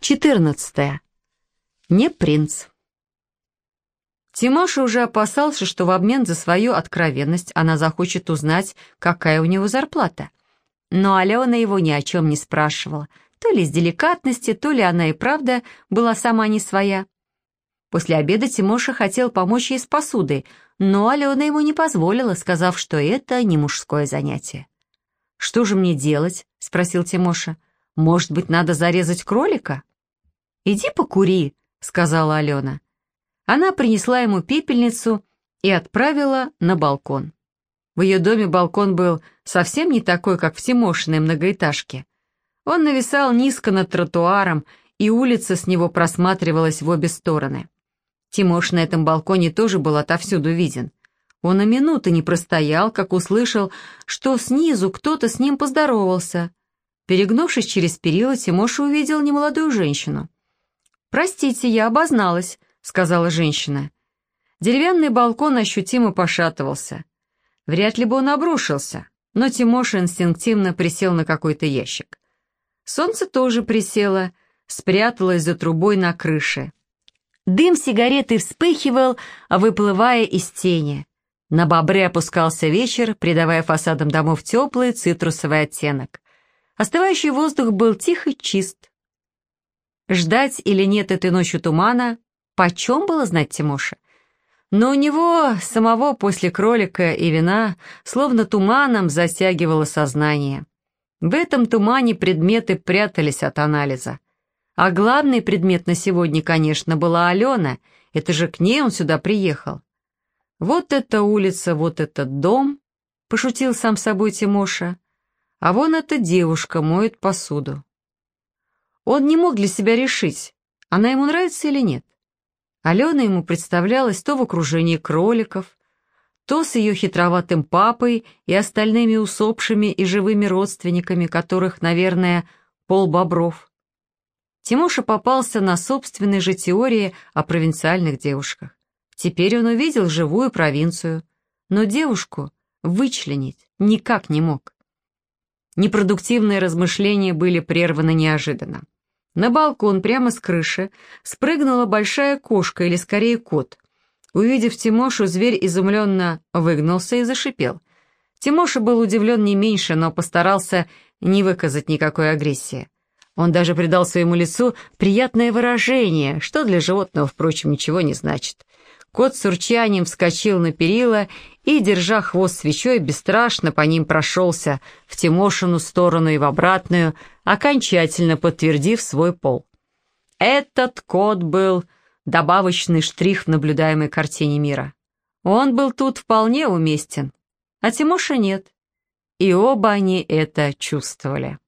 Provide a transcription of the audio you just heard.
14. Не принц. Тимоша уже опасался, что в обмен за свою откровенность она захочет узнать, какая у него зарплата. Но Алена его ни о чем не спрашивала, то ли из деликатности, то ли она и правда была сама не своя. После обеда Тимоша хотел помочь ей с посудой, но Алена ему не позволила, сказав, что это не мужское занятие. «Что же мне делать?» — спросил Тимоша. «Может быть, надо зарезать кролика?» «Иди покури», — сказала Алена. Она принесла ему пепельницу и отправила на балкон. В ее доме балкон был совсем не такой, как в Тимошиной многоэтажке. Он нависал низко над тротуаром, и улица с него просматривалась в обе стороны. Тимош на этом балконе тоже был отовсюду виден. Он и минуты не простоял, как услышал, что снизу кто-то с ним поздоровался. Перегнувшись через перила, Тимоша увидел немолодую женщину. «Простите, я обозналась», — сказала женщина. Деревянный балкон ощутимо пошатывался. Вряд ли бы он обрушился, но Тимоша инстинктивно присел на какой-то ящик. Солнце тоже присело, спряталось за трубой на крыше. Дым сигареты вспыхивал, выплывая из тени. На бобре опускался вечер, придавая фасадам домов теплый цитрусовый оттенок. Остывающий воздух был тих и чист. Ждать или нет этой ночью тумана, почем было знать Тимоша? Но у него самого после кролика и вина словно туманом затягивало сознание. В этом тумане предметы прятались от анализа. А главный предмет на сегодня, конечно, была Алена, это же к ней он сюда приехал. Вот эта улица, вот этот дом, пошутил сам собой Тимоша, а вон эта девушка моет посуду. Он не мог для себя решить, она ему нравится или нет. Алена ему представлялась то в окружении кроликов, то с ее хитроватым папой и остальными усопшими и живыми родственниками, которых, наверное, пол бобров. Тимоша попался на собственной же теории о провинциальных девушках. Теперь он увидел живую провинцию, но девушку вычленить никак не мог. Непродуктивные размышления были прерваны неожиданно. На балкон прямо с крыши спрыгнула большая кошка, или скорее кот. Увидев Тимошу, зверь изумленно выгнулся и зашипел. Тимоша был удивлен не меньше, но постарался не выказать никакой агрессии. Он даже придал своему лицу приятное выражение, что для животного, впрочем, ничего не значит. Кот с урчанием вскочил на перила и, держа хвост свечой, бесстрашно по ним прошелся в Тимошину сторону и в обратную, окончательно подтвердив свой пол. Этот кот был добавочный штрих в наблюдаемой картине мира. Он был тут вполне уместен, а Тимоша нет. И оба они это чувствовали.